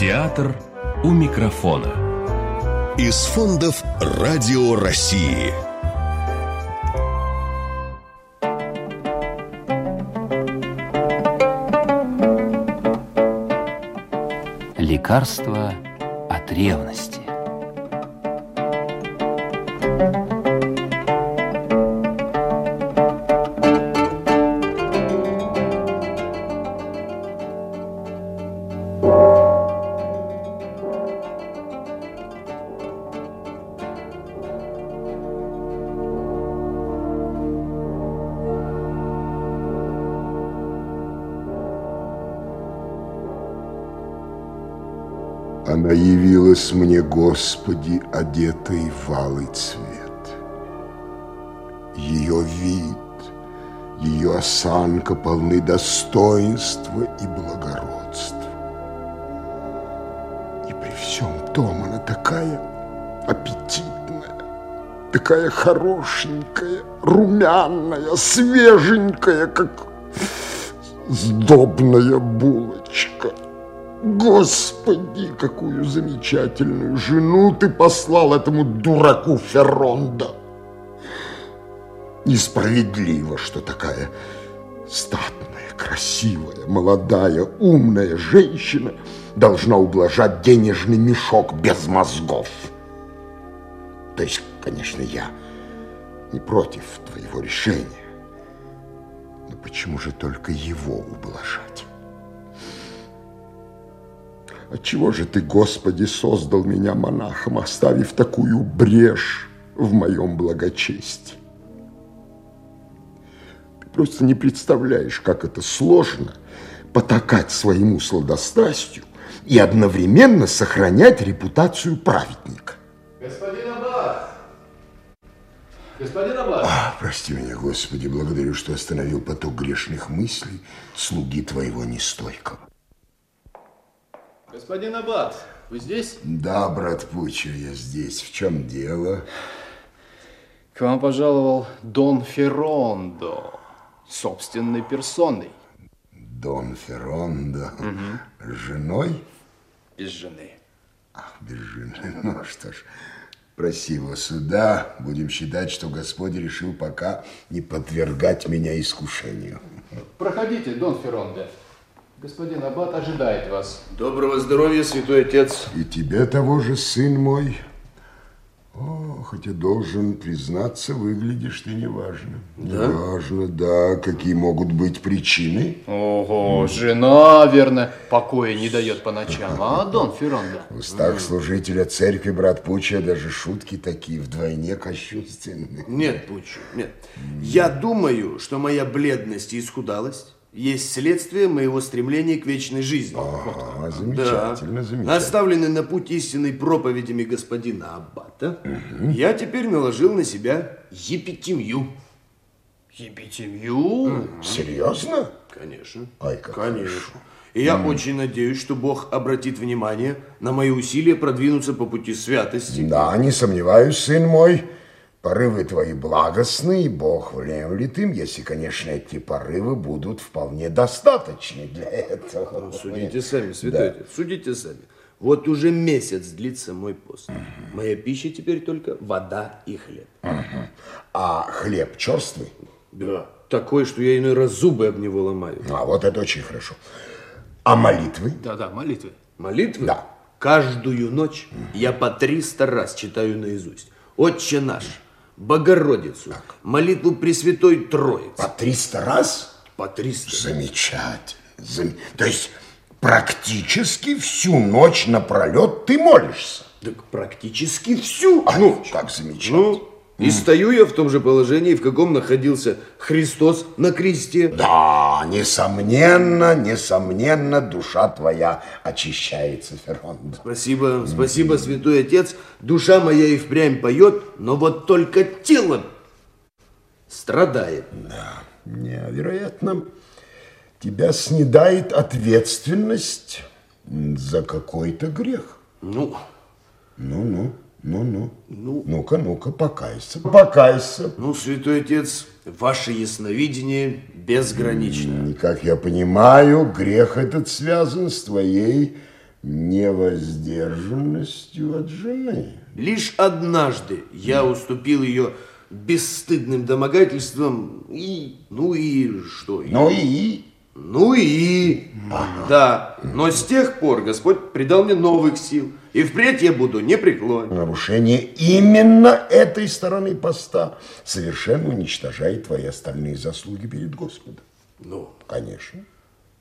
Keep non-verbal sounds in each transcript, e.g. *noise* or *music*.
Театр у микрофона. Из фондов Радио России. Лекарство от ревности. Господи, одетой в алый цвет. Ее вид, ее осанка полны достоинства и благородства. И при всем том она такая аппетитная, такая хорошенькая, румяная, свеженькая, как сдобная булочка. Господи, какую замечательную жену ты послал этому дураку Ферронда. Несправедливо, что такая статная, красивая, молодая, умная женщина должна ублажать денежный мешок без мозгов. То есть, конечно, я не против твоего решения. Но почему же только его ублажать? Отчего же ты, Господи, создал меня монахом, оставив такую брешь в моем благочестии? Ты просто не представляешь, как это сложно потакать своему сладострастию и одновременно сохранять репутацию праведника. Господин Аббат! Господин Аббат! А, прости меня, Господи, благодарю, что остановил поток грешных мыслей слуги твоего нестойкого. Господин Аббат, вы здесь? Да, брат Пучо, я здесь. В чем дело? К вам пожаловал Дон Феррондо, собственной персоной. Дон Феррондо. Угу. С женой? Без жены. Ах, без жены. *laughs* Ну что ж, проси его сюда. Будем считать, что Господь решил пока не подвергать меня искушению. Проходите, Дон Феррондо. Господин Аббат ожидает вас. Доброго здоровья, святой отец. И тебе того же, сын мой. О, хотя должен признаться, выглядишь ты неважно. Да? Неважно, да. Какие могут быть причины? Ого, жена, верно, покоя не дает по ночам. А, Дон Феррондо? В устах служителя церкви, брат Пуча, даже шутки такие вдвойне кощунственные. Нет, Пучу, нет. Я думаю, что моя бледность и исхудалость есть следствие моего стремления к вечной жизни. А, замечательно, Да. замечательно. Наставленный на путь истинной проповедями господина Аббата, я теперь наложил на себя епитимью. Епитемью? Серьезно? Конечно. Ай, как Конечно. хорошо. И я очень надеюсь, что Бог обратит внимание на мои усилия продвинуться по пути святости. Да, не сомневаюсь, сын мой. Порывы твои благостны, и Бог внемлет им, если, конечно, эти порывы будут вполне достаточны для этого. Ну, Судите сами, святой Да. отец, судите сами. Вот уже месяц длится мой пост. Моя пища теперь только вода и хлеб. А хлеб черствый? Да. Такой, что я иной раз зубы об него ломаю. А вот это очень хорошо. А молитвы? Да-да, молитвы. Молитвы? Да. Каждую ночь я по 300 раз читаю наизусть. Отче наш, Богородицу, молитву Пресвятой Троицы. По 300 раз? По 300. Замечательно. Зам- То есть практически всю ночь напролет ты молишься? Так практически всю. А, ну, как замечательно. Ну, и стою я в том же положении, в каком находился Христос на кресте. Да, несомненно, несомненно, душа твоя очищается, Феррондо. Спасибо, спасибо, святой отец. Душа моя и впрямь поет, но вот только тело страдает. Не, вероятно, тебя снедает ответственность за какой-то грех. Ну, Ну-ну, ну-ну. Ну. Ну-ка, ну-ка, покайся. Покайся. ну, святой отец, ваше ясновидение безгранично. И, как я понимаю, грех этот связан с твоей Невоздержанностью от жены. Лишь однажды я уступил ее бесстыдным домогательством и... Ну и что? Ну и... Ну и... Да, но с тех пор Господь придал мне новых сил. И впредь я буду непреклонен. Нарушение именно этой стороны поста совершенно уничтожает твои остальные заслуги перед Господом. Ну, Конечно.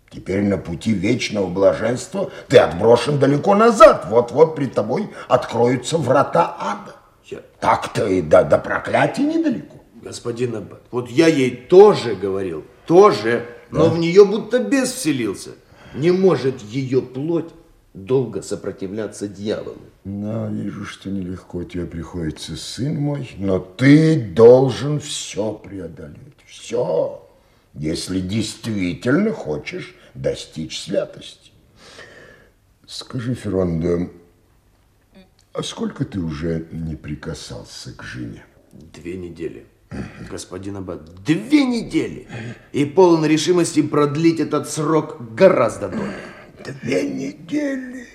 Теперь на пути вечного блаженства ты отброшен далеко назад. Вот-вот пред тобой откроются врата ада. я... Так-то и до, до проклятия недалеко. Господин Аббат, вот я ей тоже говорил, тоже, но в нее будто бес вселился. Не может ее плоть долго сопротивляться дьяволу. Да, вижу, что нелегко тебе приходится, сын мой, но ты должен все преодолеть. Все, если действительно хочешь достичь святости. Скажи, Феррандо, а сколько ты уже не прикасался к жене? Две недели. Господин Аббат, две недели! И полон решимости продлить этот срок гораздо дольше. Две недели.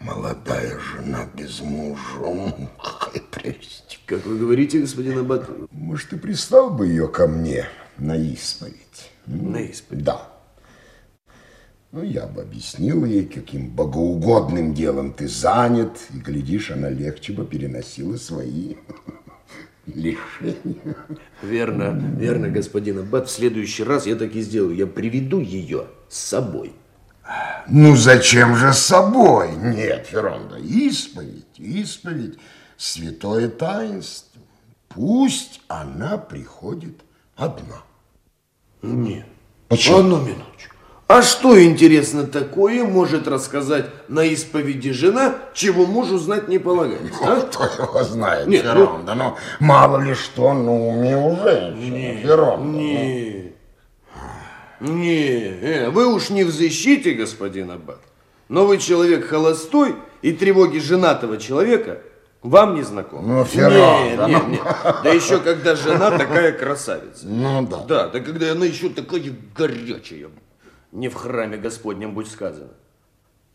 Молодая жена без мужа. Какая прелесть. Как вы говорите, господин Аббат, Может, ты прислал бы ее ко мне на исповедь? На исповедь. Да. Ну, я бы объяснил ей, каким богоугодным делом ты занят, и, глядишь, она легче бы переносила свои *laughs* лишения. Верно, верно, господин Аббат. В следующий раз я так и сделаю. Я приведу ее с собой. Ну, зачем же с собой? Нет, Ферронда, исповедь, исповедь, святое таинство. Пусть она приходит одна. Нет. Почему? Одну минуточку. А что, интересно, такое может рассказать на исповеди жена, чего мужу знать не полагается? а? Кто его знает, Нет, ну- Ферронда? Ну, мало ли что на уме у женщины, Ферронда. Не, не, э, вы уж не в защите, господин Аббат. Новый человек холостой и тревоги женатого человека вам не знакомы. Ну, Ферранда, Нет, нет, ну. нет. Да еще когда жена такая красавица. Ну, да. Да, да когда она еще такая горячая. Не в храме Господнем будь сказано.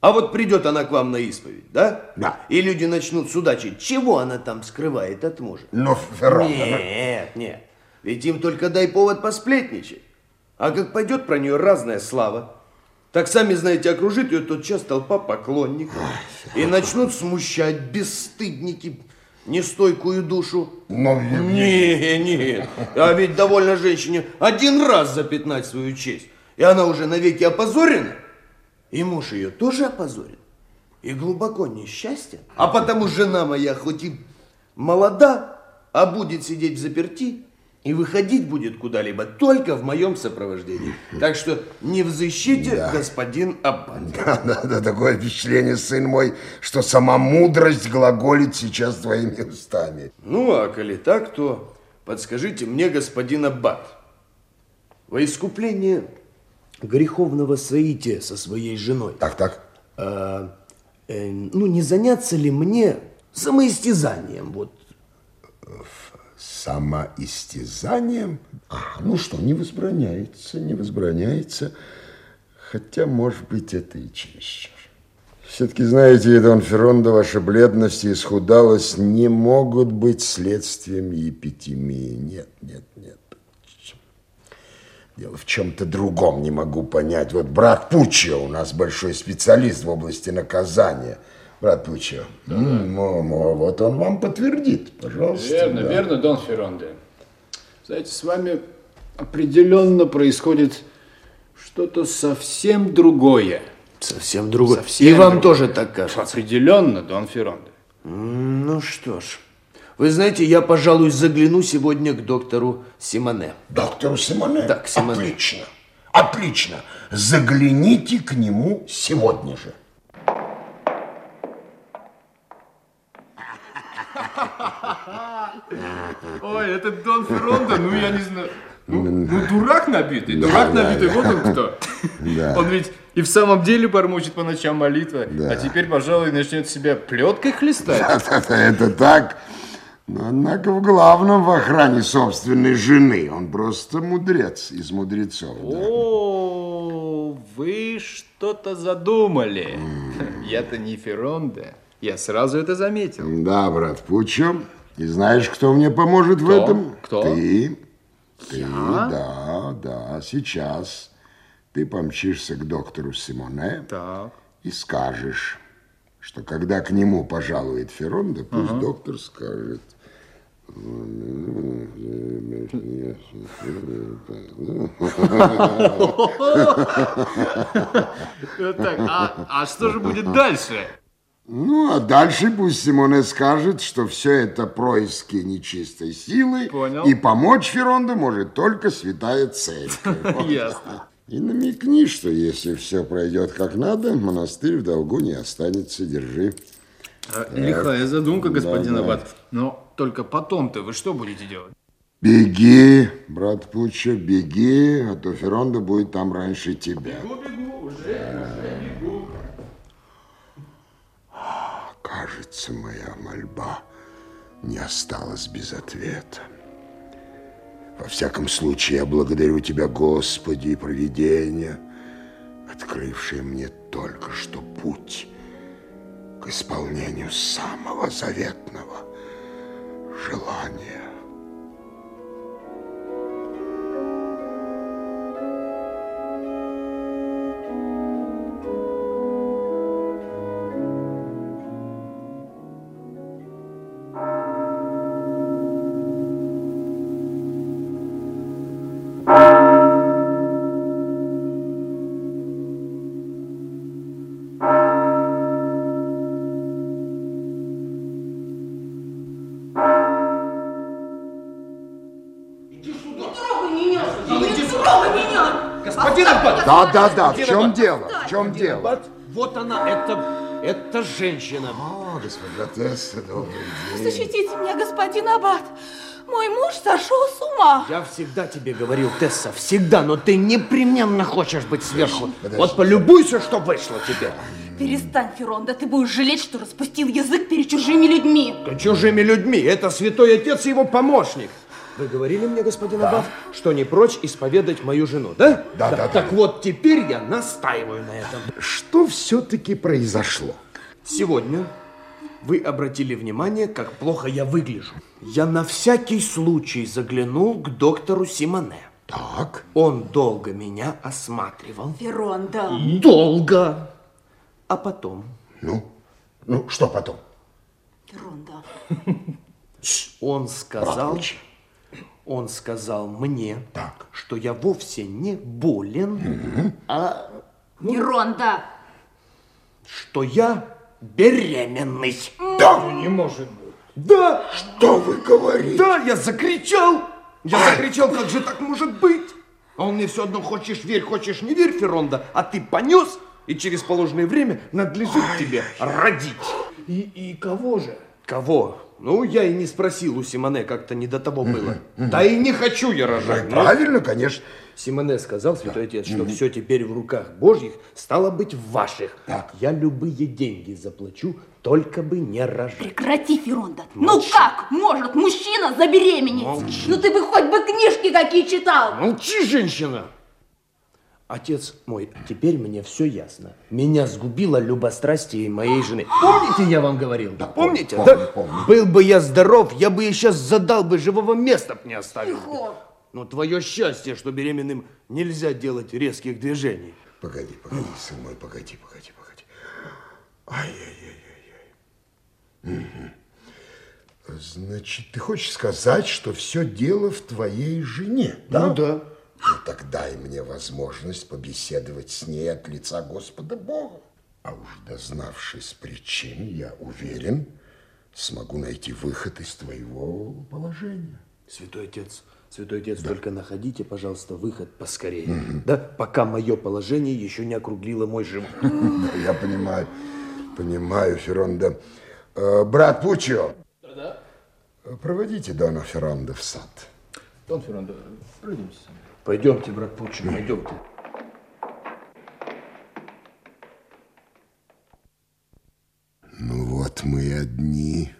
А вот придет она к вам на исповедь, да? Да. И люди начнут судачить, чего она там скрывает от мужа. Ну, Ферронда, ну, Нет, нет. Ведь им только дай повод посплетничать. А как пойдет про нее разная слава, так сами знаете, окружит ее тотчас толпа поклонников. И начнут смущать бесстыдники нестойкую душу. ну, Не, нет. А ведь довольно женщине один раз запятнать свою честь. И она уже навеки опозорена. И муж ее тоже опозорен. И глубоко несчастен. А потому жена моя хоть и молода, а будет сидеть в заперти, и выходить будет куда-либо только в моем сопровождении. Так что не в защите, господин Аббат. Да, да, да, такое впечатление, сын мой, что сама мудрость глаголит сейчас твоими устами. Ну, а коли так, то подскажите мне, господин Аббат, во искупление греховного соития со своей женой, Так, так. а, э, ну, не заняться ли мне самоистязанием, вот, Самоистязанием? А, ну что, не возбраняется, не возбраняется. Хотя, может быть, это и чересчур. Все-таки, знаете, Дон Феррондо, ваша бледность и исхудалость не могут быть следствием епитемии. Нет, нет, нет. Дело в чем-то другом, не могу понять. Вот брат Пуччо у нас большой специалист в области наказания. Брат ну, ну, вот он вам подтвердит, пожалуйста. Верно, да. верно, Дон Ферронде. Знаете, с вами определенно происходит что-то совсем другое. совсем другое. Совсем И вам другое. тоже так кажется. Определенно, Дон Ферронде. Ну что ж, вы знаете, я, пожалуй, загляну сегодня к доктору Симоне. Доктору Симоне? Да, к Симоне. Отлично, отлично. Загляните к нему сегодня же. Ой, это Дон Ферронде, ну я не знаю. Ну, ну, дурак набитый, дурак да, набитый, да. вот он кто. *laughs* Да. Он ведь и в самом деле бормочет по ночам молитва, Да. а теперь, пожалуй, начнет себя плеткой хлестать. *laughs* Это, это так. Но, однако, в главном в охране собственной жены. Он просто мудрец из мудрецов. да. О, вы что-то задумали. *laughs* Я-то не Ферронда. Я сразу это заметил. Да, брат Пучо. И знаешь, кто мне поможет в Кто? этом? Кто? Ты. Ты, Я? да, да. Сейчас ты помчишься к доктору Симоне Так. и скажешь, что когда к нему пожалует Ферронда, пусть доктор скажет. *laughs* Так, а, а что же будет дальше? Ну, а дальше пусть Симоне скажет, что все это происки нечистой силы, Понял. и помочь Ферронду может только святая церковь. *laughs* Ясно. И намекни, что если все пройдет как надо, монастырь в долгу не останется, держи. А, Лихая задумка, господин. Аббат. Но только потом-то вы что будете делать? Беги, брат Пуча, беги, а то Ферронда будет там раньше тебя. Кажется, моя мольба не осталась без ответа. Во всяком случае, я благодарю Тебя, Господи, и провидение, открывшее мне только что путь к исполнению самого заветного желания. Да, да, да, в чем дело? В чем дело? Вот она, это, это женщина. О, госпожа Тесса, добрый день. Защитите меня, господин Аббат! Мой муж сошел с ума! Я всегда тебе говорил, Тесса, всегда, но ты непременно хочешь быть сверху. подожди. Вот полюбуйся, что вышло тебе. Перестань, Феронда, ты будешь жалеть, что распустил язык перед чужими людьми. Да чужими людьми, это святой отец и его помощник. Вы говорили мне, господин Аббат, что не прочь исповедать мою жену, да? Да, да, да. Так вот, теперь я настаиваю на этом. Что все-таки произошло? Сегодня вы обратили внимание, как плохо я выгляжу. Я на всякий случай заглянул к доктору Симоне. Так, Он долго меня осматривал. Феронда! Долго. А потом ну, ну, что потом? Феронда! он сказал, Пуч. Он сказал мне, Так. что я вовсе не болен, а Феронда! что я беременный. Да, Не может быть. Да, что вы говорите? да, я закричал. Я закричал, как же так может быть? А он мне все одно, хочешь верь, хочешь не верь, Ферронда, а ты понес, и через положенное время надлежит тебе родить. И, и кого же? Кого? Ну, я и не спросил у Симоне, как-то не до того было. Да и не хочу я рожать. ну. Правильно, конечно. Симоне сказал, святой отец, что все теперь в руках Божьих, стало быть, в ваших. Так. Я любые деньги заплачу, только бы не рожать. Прекрати, Феронда! Ну как может мужчина забеременеть? Ну ты бы хоть бы книжки какие читал! Молчи, женщина! Отец мой, теперь мне все ясно. Меня сгубило любострастие моей жены. Помните, я вам говорил? Да, помните? помню, да? помню. Был бы я здоров, я бы сейчас задал бы, живого места б не оставил. Тихо. Но твое счастье, что беременным нельзя делать резких движений. Погоди, погоди, сын мой, погоди, погоди, погоди. Ай-яй-яй-яй-яй. Значит, ты хочешь сказать, что все дело в твоей жене, да? Ну да. Ну, так дай мне возможность побеседовать с ней от лица Господа Бога. А уж дознавшись причин, я уверен, смогу найти выход из твоего положения. Святой отец, святой отец, только находите, пожалуйста, выход поскорее. Да, пока мое положение еще не округлило мой живот. *laughs* Да, я понимаю, понимаю, Ферронда. Э, брат Пучо. Да-да. Проводите Дона Ферронда в сад. Дон пройдемте со мной. Пойдемте, брат Пучин, пойдемте. Ну вот мы и одни,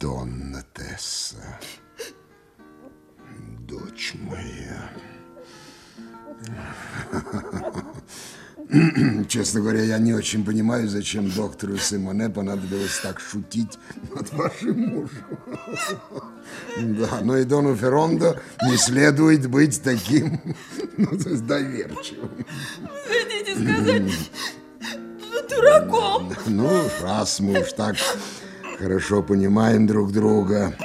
Донна Тесса, дочь моя. *clears throat* Честно говоря, я не очень понимаю, зачем доктору Симоне понадобилось так шутить над вашим мужем. *laughs* Да, но и Дону Феррондо не следует быть таким *laughs* ну, то есть доверчивым. Хотите сказать, дураком? Ну, раз мы уж так хорошо понимаем друг друга,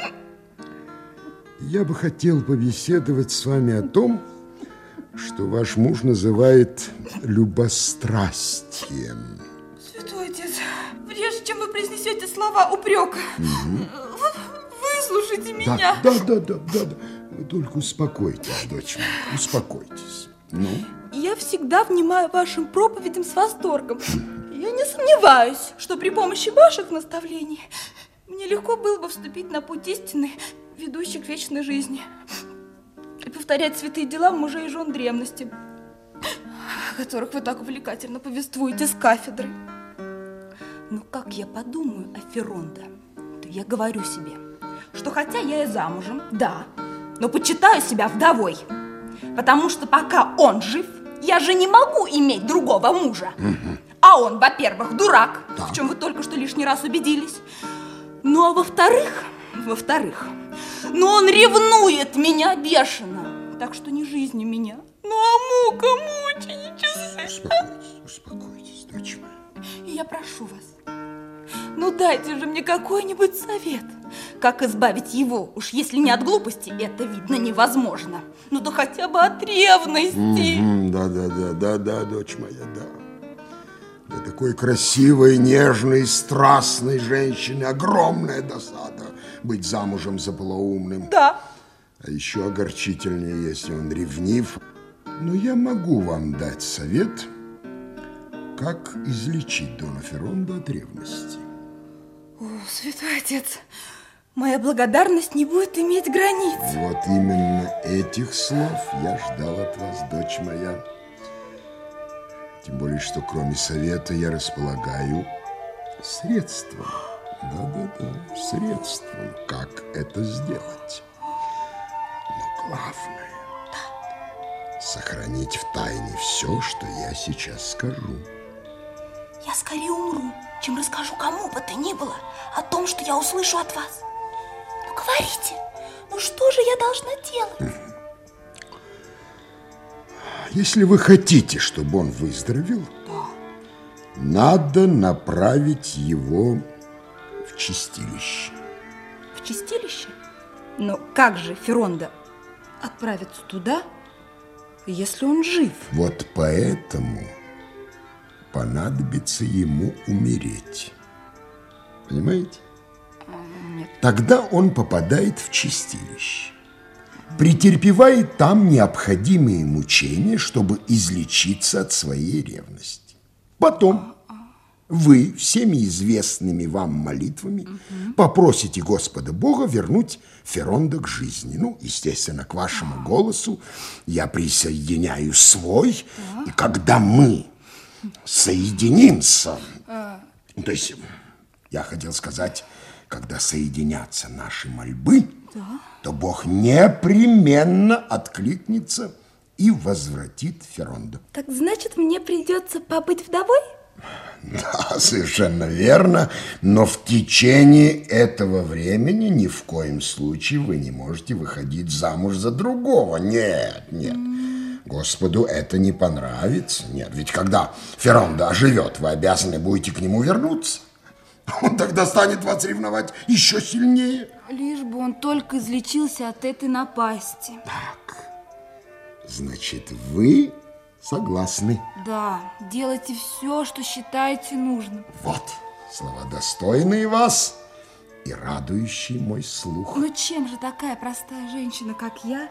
я бы хотел побеседовать с вами о том, что ваш муж называет любострастием. Святой отец, прежде чем вы произнесете слова упрека, выслушайте Да, меня. да, да, да, да, да. Вы только успокойтесь, дочь моя, успокойтесь. Ну, Я всегда внимаю вашим проповедям с восторгом. Я не сомневаюсь, что при помощи ваших наставлений мне легко было бы вступить на путь истины, ведущий к вечной жизни. И повторять святые дела мужей и жен древности, о которых вы так увлекательно повествуете с кафедры. Но как я подумаю о Ферронда, то я говорю себе, что хотя я и замужем, да, но почитаю себя вдовой. Потому что пока он жив, я же не могу иметь другого мужа. А он, во-первых, дурак, в чем вы только что лишний раз убедились. Ну, а во-вторых, во-вторых, ну он ревнует меня бешено. Так что не жизнь у меня, ну а мука мученическая. успокойтесь, успокойтесь, дочь моя. И я прошу вас, ну дайте же мне какой-нибудь совет. Как избавить его? Уж если не от глупости, это видно невозможно. Ну то хотя бы от ревности. М, Да, да, да, да, да, дочь моя, да. Для такой красивой, нежной, страстной женщины огромная досада быть замужем за полоумным. Да. А еще огорчительнее, если он ревнив. Но я могу вам дать совет, как излечить Дона Ферронда от ревности. О, святой отец, моя благодарность не будет иметь границ. Вот именно этих слов я ждал от вас, дочь моя. Тем более, что кроме совета я располагаю средством. Да-да-да, средством, как это сделать. Но главное сохранить в тайне все, что я сейчас скажу. Я скорее умру, чем расскажу кому бы то ни было о том, что я услышу от вас. Ну, говорите, ну что же я должна делать? Если вы хотите, чтобы он выздоровел, надо направить его в чистилище. В чистилище? Но как же Феронда отправится туда, если он жив? Вот поэтому понадобится ему умереть. Понимаете? Тогда он попадает в чистилище. Претерпевает там необходимые мучения, чтобы излечиться от своей ревности. Потом вы всеми известными вам молитвами попросите Господа Бога вернуть Феронда к жизни. Ну, естественно, к вашему голосу я присоединяю свой. И когда мы соединимся, то есть, я хотел сказать, когда соединятся наши мольбы, то Бог непременно откликнется и возвратит Феронда. Так значит, мне придется побыть вдовой? Да, совершенно верно, но в течение этого времени ни в коем случае вы не можете выходить замуж за другого. Нет, нет. Господу это не понравится. Нет, ведь когда Ферронда оживет, вы обязаны будете к нему вернуться. Он тогда станет вас ревновать еще сильнее. Лишь бы он только излечился от этой напасти. Значит, вы согласны. Да, делайте все, что считаете нужным. Вот, слова достойные вас и радующие мой слух. Но чем же такая простая женщина, как я,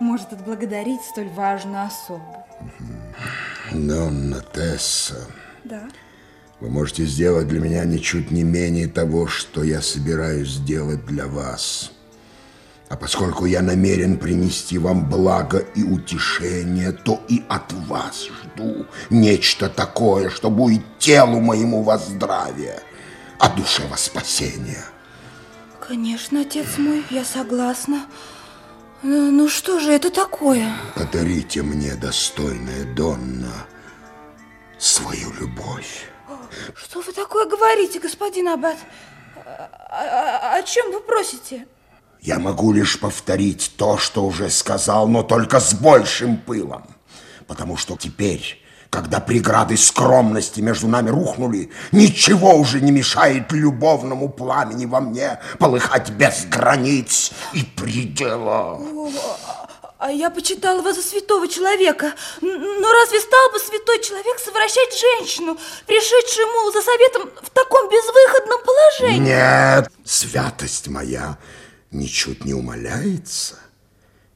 может отблагодарить столь важную особу? Донна Тесса, Да. вы можете сделать для меня ничуть не менее того, что я собираюсь сделать для вас. А поскольку я намерен принести вам благо и утешение, то и от вас жду нечто такое, что будет телу моему во здравие, а душе во спасение. Конечно, отец мой, я согласна. Ну, ну что же это такое? Подарите мне, достойная Донна, свою любовь. Что вы такое говорите, господин Аббат? А, а- о чем вы просите? Я могу лишь повторить то, что уже сказал, но только с большим пылом. Потому что теперь, когда преграды скромности между нами рухнули, ничего уже не мешает любовному пламени во мне полыхать без границ и предела. А я почитала вас за святого человека. Но разве стал бы святой человек совращать женщину, пришедшую ему за советом в таком безвыходном положении? Нет, святость моя ничуть не умаляется,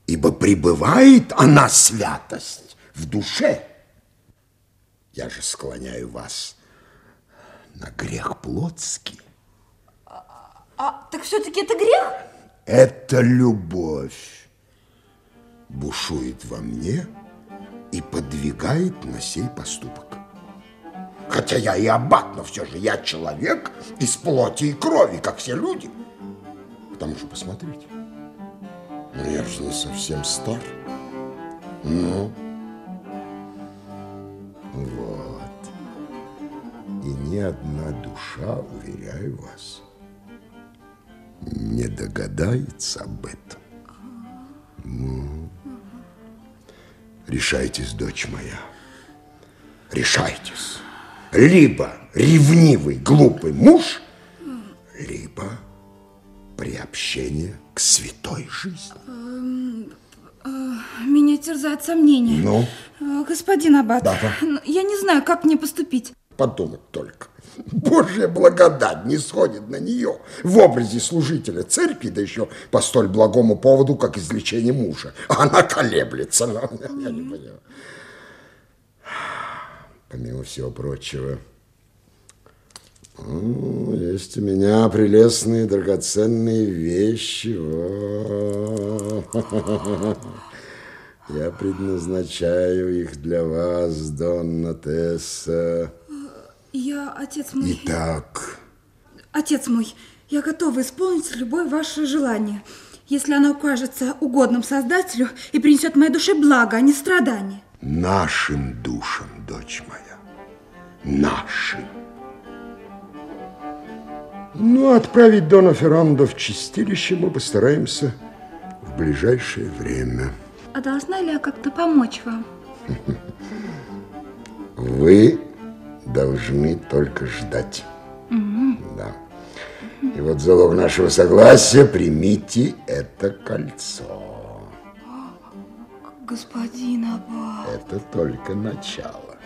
ибо пребывает она, святость, в душе. Я же склоняю вас на грех плотский. А, так все-таки это грех? Это любовь бушует во мне и подвигает на сей поступок. Хотя я и аббат, но все же я человек из плоти и крови, как все люди. К тому же, посмотрите, ну я же не совсем стар. Ну, вот. И ни одна душа, уверяю вас, не догадается об этом. Ну, решайтесь, дочь моя, решайтесь. Либо ревнивый, глупый муж, либо приобщение к святой жизни. Меня терзают сомнения. Ну? Э, Господин Аббат, Да, да. я не знаю, как мне поступить. Подумать только. Божья благодать не сходит на нее в образе служителя церкви, да еще по столь благому поводу, как излечение мужа. Она колеблется. но я не понимаю. Помимо всего прочего, ну, есть у меня прелестные драгоценные вещи. Я предназначаю их для вас, Донна Тесса. Я, отец мой, Итак, отец мой, я готова исполнить любое ваше желание, если оно окажется угодным Создателю и принесет моей душе благо, а не страдания. нашим душам, дочь моя, нашим. Ну, отправить Дона Феррандо в чистилище мы постараемся в ближайшее время. А должна ли я как-то помочь вам? *laughs* Вы должны только ждать. Да. И вот залог нашего согласия примите это кольцо. Господин Аббат, Это только начало.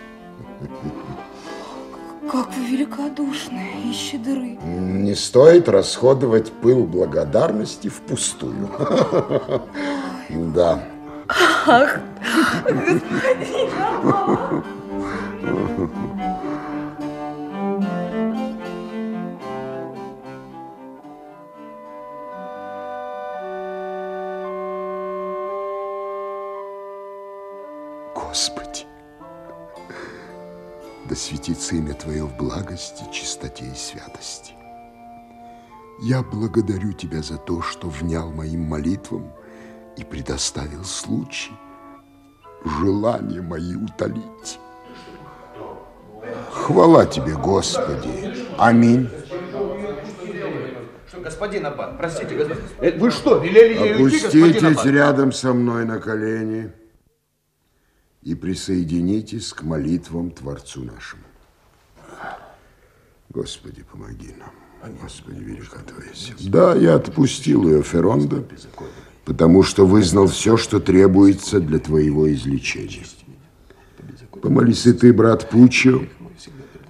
*laughs* как вы великодушны и щедры. Не стоит расходовать пыл благодарности впустую. *laughs* Да. *laughs* Господи, светится имя Твое в благости, чистоте и святости. Я благодарю Тебя за то, что внял моим молитвам и предоставил случай желания мои утолить. Хвала Тебе, Господи. Аминь. Что, господин Аббат, простите, господин... Э, Вы что, велели ей уйти, господин Опуститесь Аббат? рядом со мной на колени и присоединитесь к молитвам Творцу нашему. Господи, помоги нам. Господи, велика Твоя сила. Да, я отпустил ее, Ферронда, потому что вызнал все, что требуется для Твоего излечения. Помолись и ты, брат Пучо,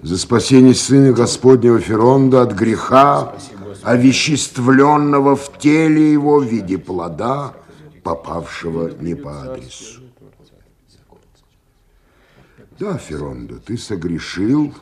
за спасение Сына Господнего Феронда от греха, овеществленного в теле его в виде плода, попавшего не по адресу. Да, Феронда, ты согрешил,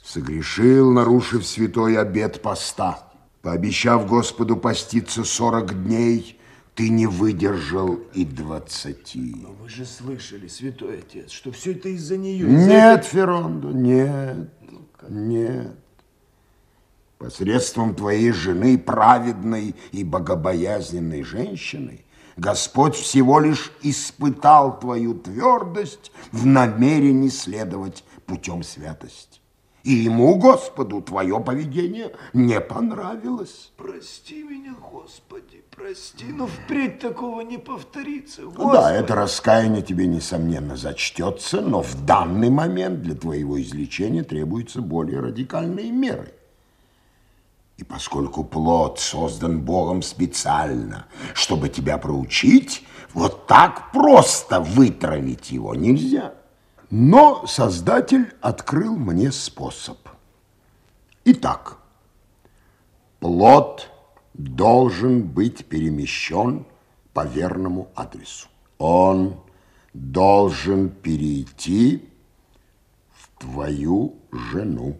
согрешил, нарушив святой обет поста. Пообещав Господу поститься сорок дней, ты не выдержал и двадцати. Вы же слышали, святой отец, что все это из-за нее. Нет, Ферондо, нет, нет. Посредством твоей жены, праведной и богобоязненной женщины, Господь всего лишь испытал твою твердость в намерении следовать путем святости. И ему, Господу, твое поведение не понравилось. Прости меня, Господи, прости, но впредь такого не повторится. Господи. Да, это раскаяние тебе, несомненно, зачтется, но в данный момент для твоего излечения требуются более радикальные меры. И поскольку плод создан Богом специально, чтобы тебя проучить, вот так просто вытравить его нельзя. Но Создатель открыл мне способ. Итак, плод должен быть перемещен по верному адресу. Он должен перейти в твою жену.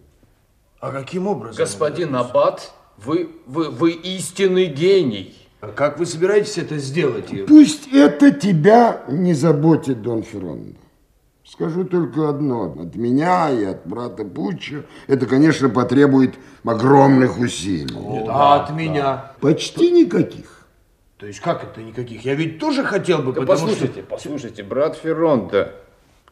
А каким образом? Господин Аббат, вы, вы, вы истинный гений. А Как вы собираетесь это сделать? Пусть это тебя не заботит, Дон Феррандо. Скажу только одно. От меня и от брата Пуччо это, конечно, потребует огромных усилий. а от меня? Почти никаких. То есть как это никаких? Я ведь тоже хотел бы, Да потому послушайте, послушайте, брат Ферронда,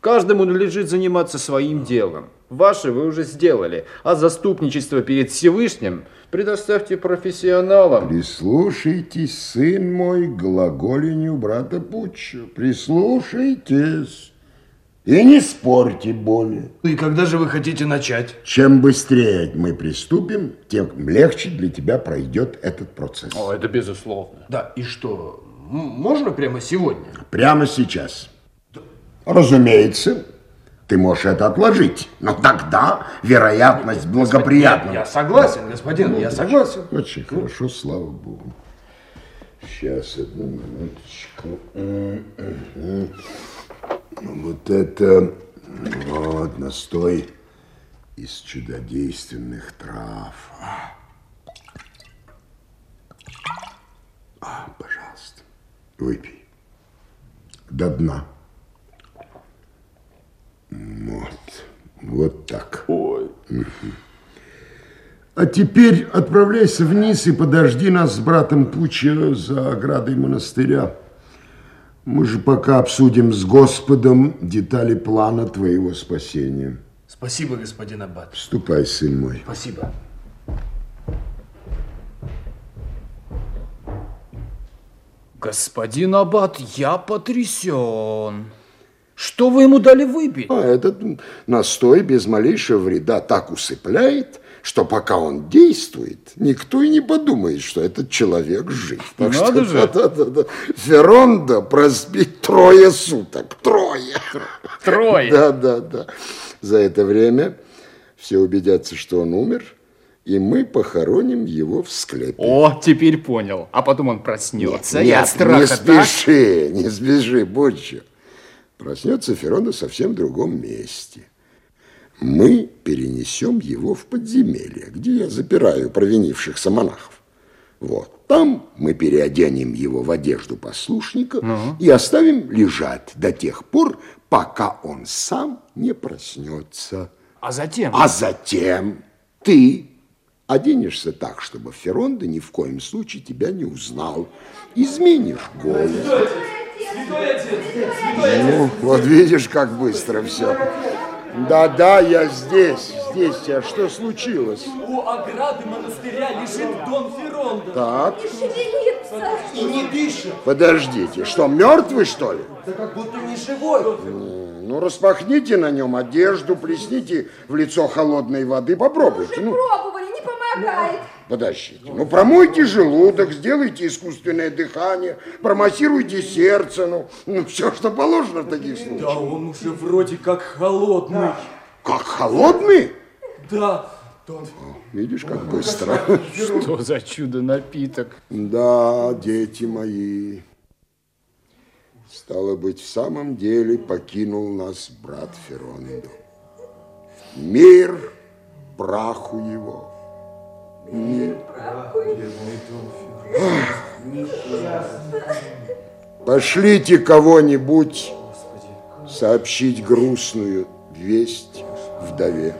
каждому надлежит заниматься своим делом. Ваше вы уже сделали, а заступничество перед Всевышним предоставьте профессионалам. Прислушайтесь, сын мой, к глаголению брата Пуччо. Прислушайтесь. И не спорьте более. что... И когда же вы хотите начать? Чем быстрее мы приступим, тем легче для тебя пройдет этот процесс. О, это безусловно. Да, и что, можно прямо сегодня? Прямо сейчас. Разумеется, ты можешь это отложить, но тогда вероятность благоприятного... Я согласен, господин, я согласен. Очень хорошо, слава богу. Сейчас, одну минуточку. Вот это вот настой из чудодейственных трав. А, пожалуйста, выпей. До дна. Вот, вот так. Ой. А теперь отправляйся вниз и подожди нас с братом Пуча за оградой монастыря. Мы же пока обсудим с Господом детали плана твоего спасения. Спасибо, господин Аббат. Ступай, сын мой. Спасибо. Господин Аббат, я потрясен. Что вы ему дали выпить? А этот настой без малейшего вреда так усыпляет, что пока он действует, никто и не подумает, что этот человек жив. Так Надо что, же. Да, да, да. Ферронда проспит трое суток. Трое. Трое. Да, да, да. За это время все убедятся, что он умер, и мы похороним его в склепе. О, теперь понял. А потом он проснется. и от Нет, страха не так- спеши, не спеши, Боччо. Проснется Ферронда совсем в другом месте. Мы перенесем его в подземелье, где я запираю провинившихся монахов. Вот. Там мы переоденем его в одежду послушника и оставим лежать до тех пор, пока он сам не проснется. А затем? А затем ты оденешься так, чтобы Ферронда ни в коем случае тебя не узнал. Изменишь голос. Ну, вот видишь, как быстро все. Да-да, я здесь, здесь. А что случилось? У ограды монастыря лежит Дон Ферронда. Так, Шевелится. И не дышит. подождите, что, мертвый, что ли? Да как будто не живой. Ну, распахните на нем одежду, плесните в лицо холодной воды, попробуйте. Ну, Пробовали, не помогает. Подождите. Ну, промойте желудок, сделайте искусственное дыхание, промассируйте сердце, ну, ну все, что положено в таких случаях. Да он уже вроде как холодный. Как холодный? Да, Дон Видишь, как быстро. *laughs* Что за чудо-напиток? Да, дети мои. Стало быть, в самом деле покинул нас брат Феррондо. Мир праху его. Пошлите кого-нибудь сообщить грустную весть вдове.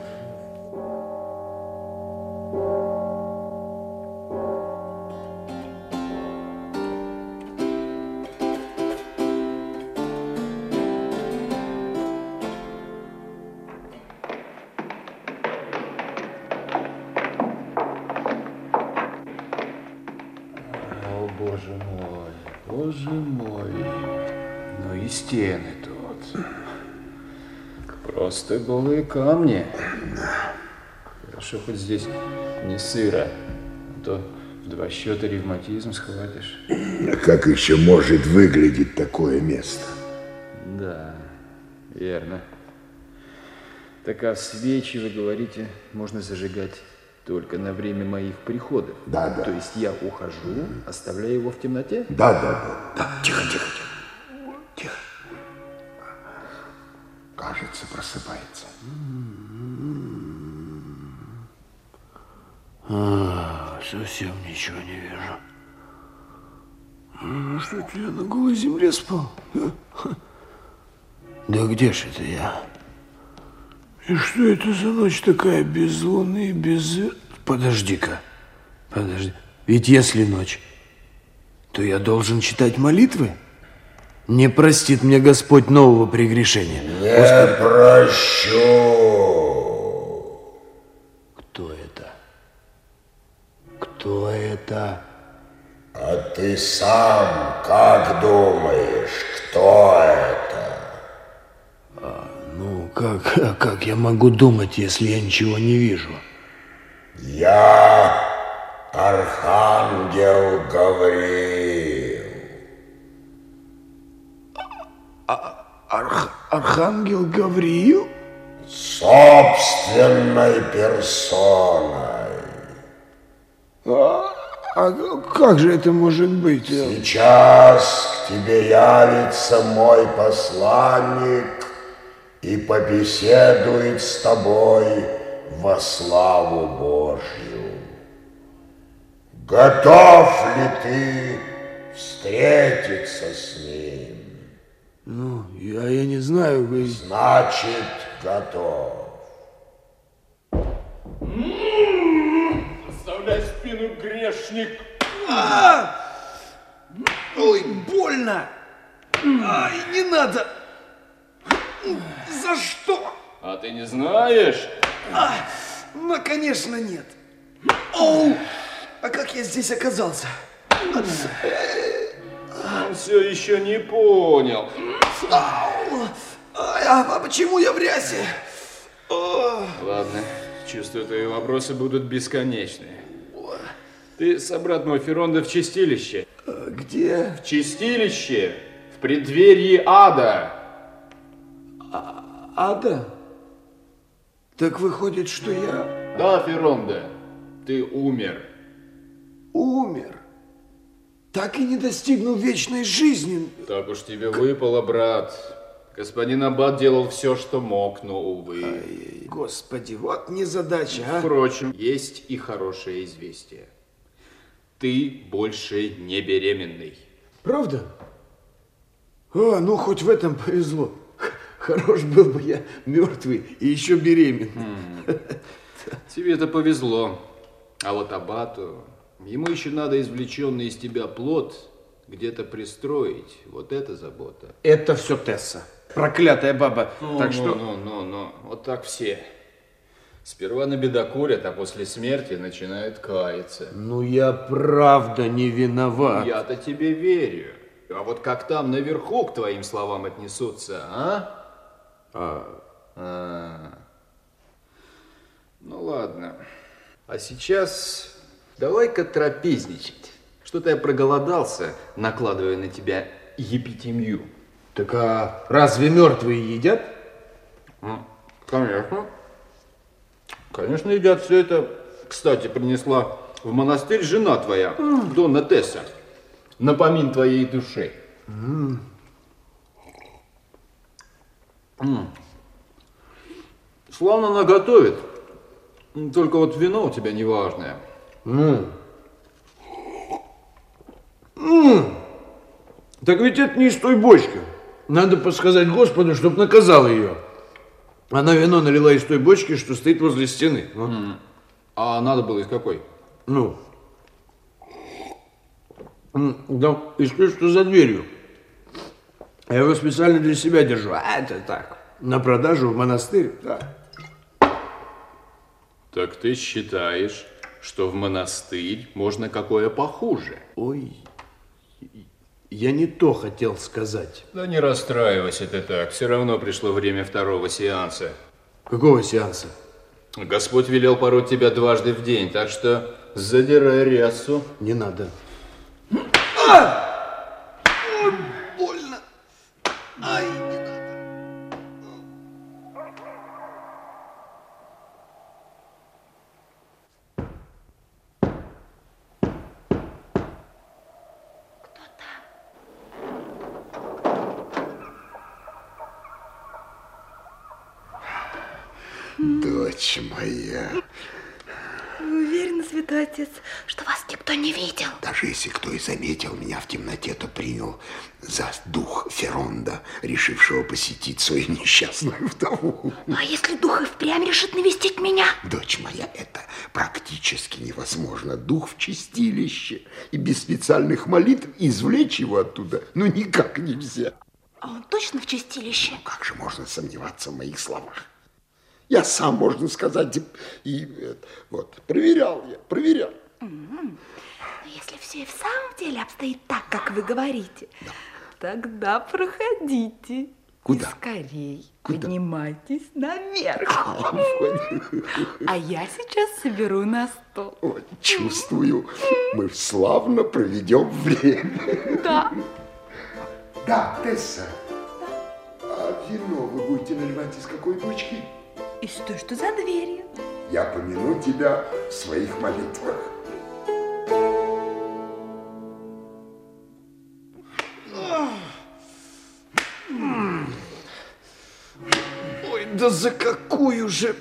Боже мой. Ну и стены тут. Просто голые камни. Хорошо, хоть здесь не сыро. А то в два счета ревматизм схватишь. А как еще может выглядеть такое место? Да, верно. Так а свечи, вы говорите, можно зажигать только на время моих приходов. Да, да. То есть я ухожу, оставляя его в темноте? Да, да, да. да. Тихо, тихо, тихо. Тихо. Кажется, просыпается. А, совсем ничего не вижу. Ну, что это я на голой земле спал? Да где ж это я? И что это за ночь такая без луны, без... Подожди-ка, подожди. Ведь если ночь, то я должен читать молитвы? Не простит мне Господь нового прегрешения. Не прощу. Кто это? Кто это? А ты сам как думаешь, кто это? Как, а как я могу думать, если я ничего не вижу? Я Архангел Гавриил. Арх, Архангел Гавриил? Собственной персоной. А, а как же это может быть? Сейчас к тебе явится мой посланник и побеседует с тобой во славу Божью. Готов ли ты встретиться с ним? Ну, я, я не знаю. вы- Значит, готов. Оставляй спину, грешник. Ой, больно! Ай, не надо! За что? А ты не знаешь? Ну, конечно, нет. Оу! А как я здесь оказался? Он все еще не понял. Ау! А, а почему я в рясе? Ладно, чувствую, твои вопросы будут бесконечны. Ты собрат мой Феронда в чистилище. где? В чистилище! В преддверии ада! Ада? Так выходит, что я Да, Феронда, ты умер. умер. Так и не достигнул вечной жизни. Так уж тебе выпало, брат. Господин Аббат делал все, что мог, но, увы. Ай, Господи, вот незадача, а. Впрочем, есть и хорошее известие. Ты больше не беременный. Правда? А, ну хоть в этом повезло. Хорош был бы я мертвый и еще беременный. Тебе-то повезло. А вот Абату, ему еще надо извлеченный из тебя плод где-то пристроить. Вот это забота. Это все Тесса. Проклятая баба. так ну, что... Ну, ну, ну, вот так все. Сперва набедокурят, а после смерти начинают каяться. Ну, я правда не виноват. Я-то тебе верю. А вот как там наверху к твоим словам отнесутся, а? А. Ну ладно. А сейчас давай-ка трапезничать. Что-то я проголодался, накладывая на тебя епитемью. Так а разве мертвые едят? Конечно. Конечно, едят все это. Кстати, принесла в монастырь жена твоя, Донна Тесса. Напомин твоей душе. Славно она готовит. Только вот вино у тебя неважное. Так ведь это не из той бочки. Надо подсказать Господу, чтоб наказал ее. Она вино налила из той бочки, что стоит возле стены. Ну, А надо было из какой? ну. Да, из той, что за дверью. Я его специально для себя держу. А это так. На продажу в монастырь. Да. Так ты считаешь, что в монастырь можно какое похуже? Ой, Я не то хотел сказать. Да не расстраивайся ты так, все равно пришло время второго сеанса. Какого сеанса? Господь велел пороть тебя дважды в день, так что задирай рясу. Не надо. больно. Дух Феронда, решившего посетить свою несчастную вдову. Ну, а если дух и впрямь решит навестить меня? Дочь моя, это практически невозможно. Дух в чистилище. И без специальных молитв извлечь его оттуда ну никак нельзя. А он точно в чистилище? Как же можно сомневаться в моих словах? Я сам, можно сказать, и, э, вот, проверял я, проверял. Но если все и в самом деле обстоит так, как вы говорите, тогда проходите. Куда? И скорей Куда? поднимайтесь наверх. *laughs* А, я сейчас соберу на стол. Чувствую, мы славно проведем время. Да. Да, Тесса, а вино вы будете наливать из какой бочки? И что, что за дверью? Я помяну тебя в своих молитвах. Да за какую же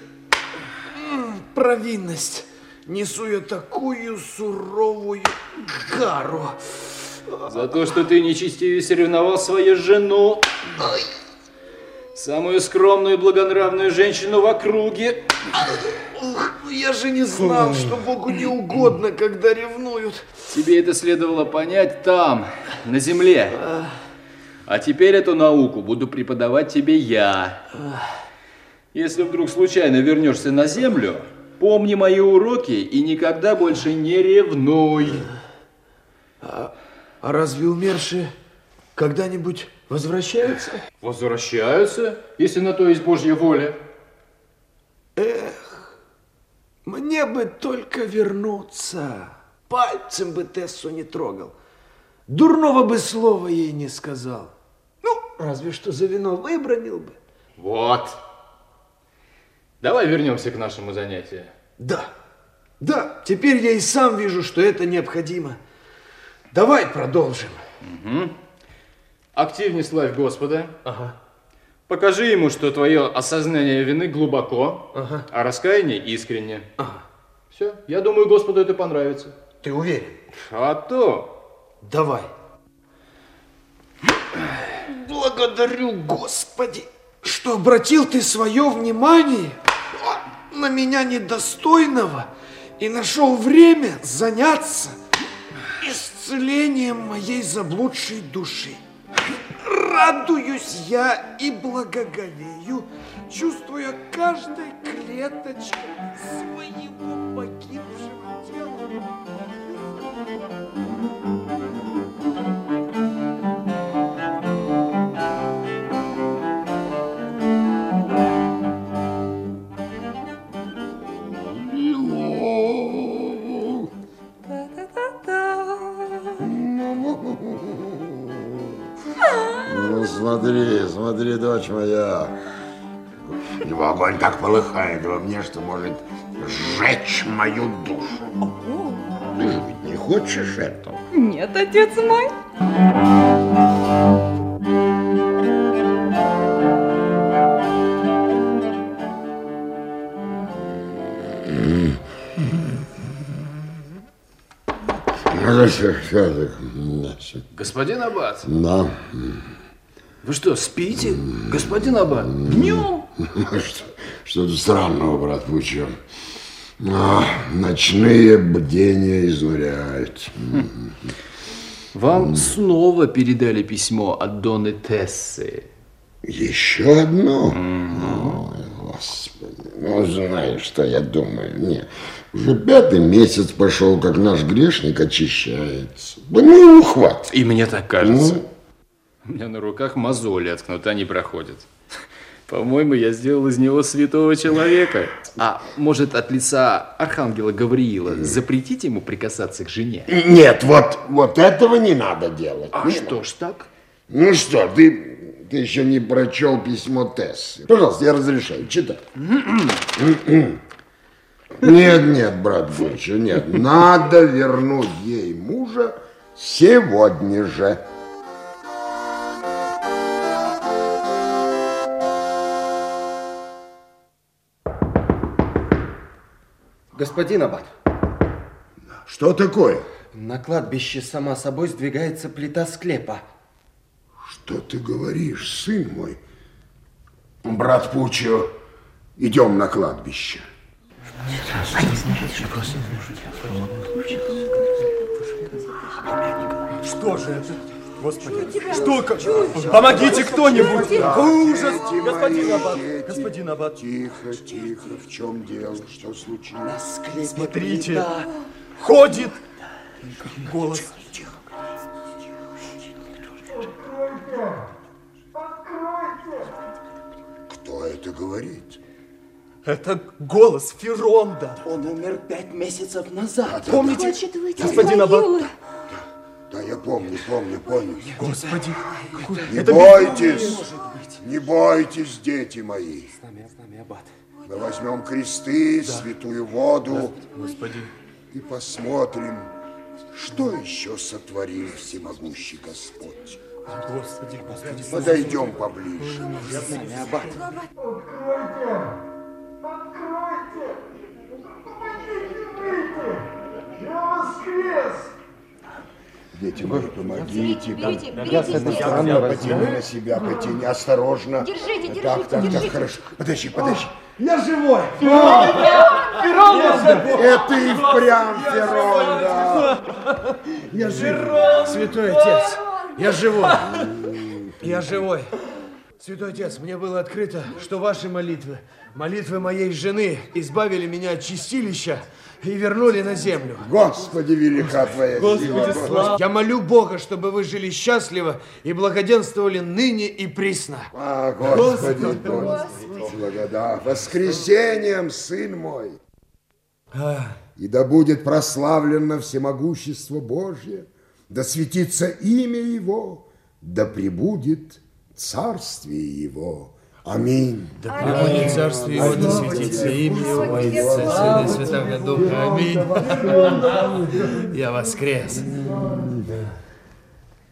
провинность несу я такую суровую кару? За то, что ты нечестивее соревновал свою жену. Самую скромную и благонравную женщину в округе. Ух, ну я же не знал, что Богу не угодно, когда ревнуют. Тебе это следовало понять там, на земле. А теперь эту науку буду преподавать тебе я. Если вдруг случайно вернешься на землю, помни мои уроки и никогда больше не ревнуй. А разве умершие когда-нибудь возвращаются? Возвращаются, если на то есть Божья воля. Мне бы только вернуться. Пальцем бы Тессу не трогал. Дурного бы слова ей не сказал. Ну, разве что за вино выбронил бы. Вот. Давай вернемся к нашему занятию. Да, да, теперь я и сам вижу, что это необходимо. Давай продолжим. Активнее славь Господа. Ага. Покажи ему, что твое осознание вины глубоко, Ага. а раскаяние искренне. Ага. Все, я думаю, Господу это понравится. Ты уверен? А то. Давай. Благодарю, Господи, что обратил ты свое внимание на меня недостойного и нашел время заняться исцелением моей заблудшей души. Радуюсь я и благоговею, чувствуя каждой клеточкой своего дочь моя. Его огонь так полыхает во мне, что может сжечь мою душу. Ты же ведь не хочешь этого? Нет, отец мой. Ну? Господин Аббат, Да. Вы что, спите? Господин Аббат, днем? Что, что-то странного, брат, Пучо. А, ночные бдения изнуряют. Вам снова передали письмо от Доны Тессы. Еще одно? Господи. Ну, знаешь, что я думаю? Не, Уже пятый месяц пошел, как наш грешник очищается. Да ну ему хватит. И мне так кажется. Ну. У меня на руках мозоли от кнута не проходят. По-моему, я сделал из него святого человека. А может, от лица архангела Гавриила запретить ему прикасаться к жене? Нет, вот, вот этого не надо делать. А Не что ж так? Ну что, ты, ты еще не прочел письмо Тессы. Пожалуйста, я разрешаю, читай. Нет, нет, брат Гурча, нет. Надо вернуть ей мужа сегодня же. Господин Аббат, Что такое? на кладбище сама собой сдвигается плита склепа. Что ты говоришь, сын мой? Брат Пучо, идем на кладбище. Что же это? Господи, что? Помогите кто-нибудь! Ужас! Господин Аббат, господин Аббат. Тихо, тихо, в чем дело? Что случилось? Смотрите, ходит голос. Кто это говорит? Это голос Феронда. Он умер пять месяцев назад. Помните, Хочет выйти господин Аббат? Да, я помню, помню, помню. Господи, Не это бойтесь, не бойтесь, дети мои. С нами, с нами, Аббат. Мы возьмем кресты, святую воду Господи. и посмотрим, что еще сотворил всемогущий Господь. Господи, Господи. Подойдем поближе. С нами, Аббат. Дети мои, помогите. Я с этой стороны потяни на себя, потяни, осторожно. Держите, Так, держите, так, так, держите. хорошо. Подожди, подожди. Я живой! Это и впрямь Феронда. Я жив. Святой Отец, я живой. Я живой. Святой Отец, мне было открыто, что ваши молитвы, молитвы моей жены избавили меня от чистилища и вернули на землю. Господи, велика твоя сила. Господи. Я молю Бога, чтобы вы жили счастливо и благоденствовали ныне и присно. А, Господи, Господи, благода. Воскресением, сын мой. И да будет прославлено всемогущество Божье, да светится имя Его, да пребудет царствие Его. Аминь. Да пребудет царствие его, да светится имя его, Отца, Сына и Святого Духа. Аминь. Я воскрес.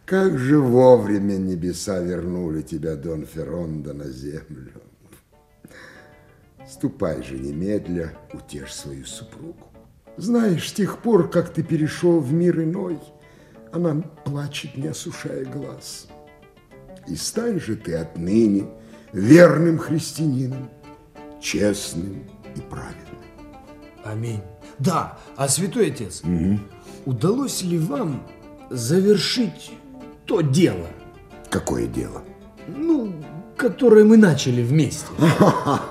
Как же вовремя небеса вернули тебя, Дон Феррондо, на землю. Ступай же немедля, утешь свою супругу. Знаешь, с тех пор, как ты перешел в мир иной, она плачет, не осушая глаз. И стань же ты отныне верным христианином, честным и праведным. Аминь. Да, а святой отец, удалось ли вам завершить то дело, Какое дело? ну, которое мы начали вместе? *laughs*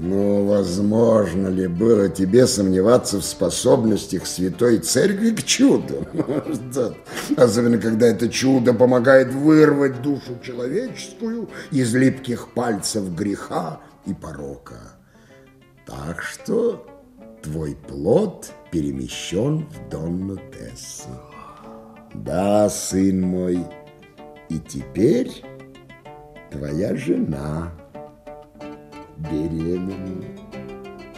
Ну, возможно ли было тебе сомневаться в способностях Святой Церкви к чуду? *laughs* Особенно, когда это чудо помогает вырвать душу человеческую из липких пальцев греха и порока. Так что твой плод перемещен в Донну Тессу. Да, сын мой, и теперь твоя жена беременна.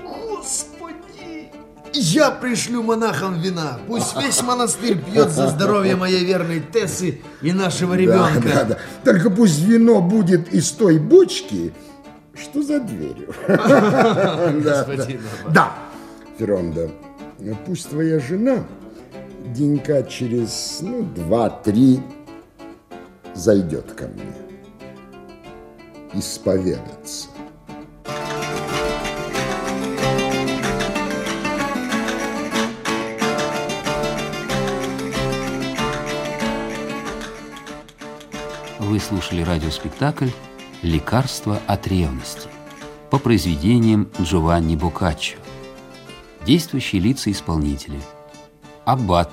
Господи! Я пришлю монахам вина. Пусть весь монастырь пьет за здоровье моей верной Тессы и нашего Да, ребенка. да, да. Только пусть вино будет из той бочки, что за дверью. *laughs* Да, да. Да, Феронда, ну, пусть твоя жена денька через, ну, два-три зайдет ко мне исповедаться. Слушали радиоспектакль «Лекарство от ревности» по произведениям Джованни Боккаччо. Действующие лица исполнители. Аббат,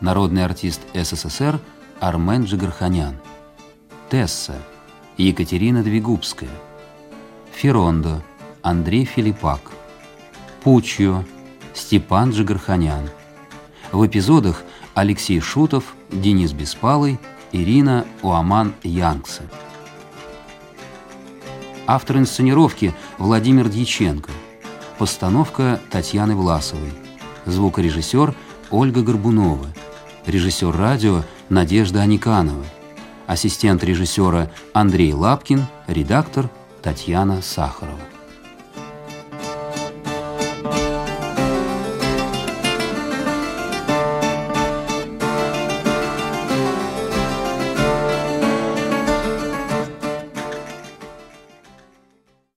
народный артист СССР Армен Джигарханян. Тесса, Екатерина Двигубская. Ферондо, Андрей Филиппак. Пучио, Степан Джигарханян. В эпизодах Алексей Шутов, Денис Беспалый, Ирина Уаман Янгсе. Автор инсценировки Владимир Дьяченко. Постановка Татьяны Власовой. Звукорежиссер Ольга Горбунова. Режиссер радио Надежда Аниканова. Ассистент режиссера Андрей Лапкин. Редактор Татьяна Сахарова.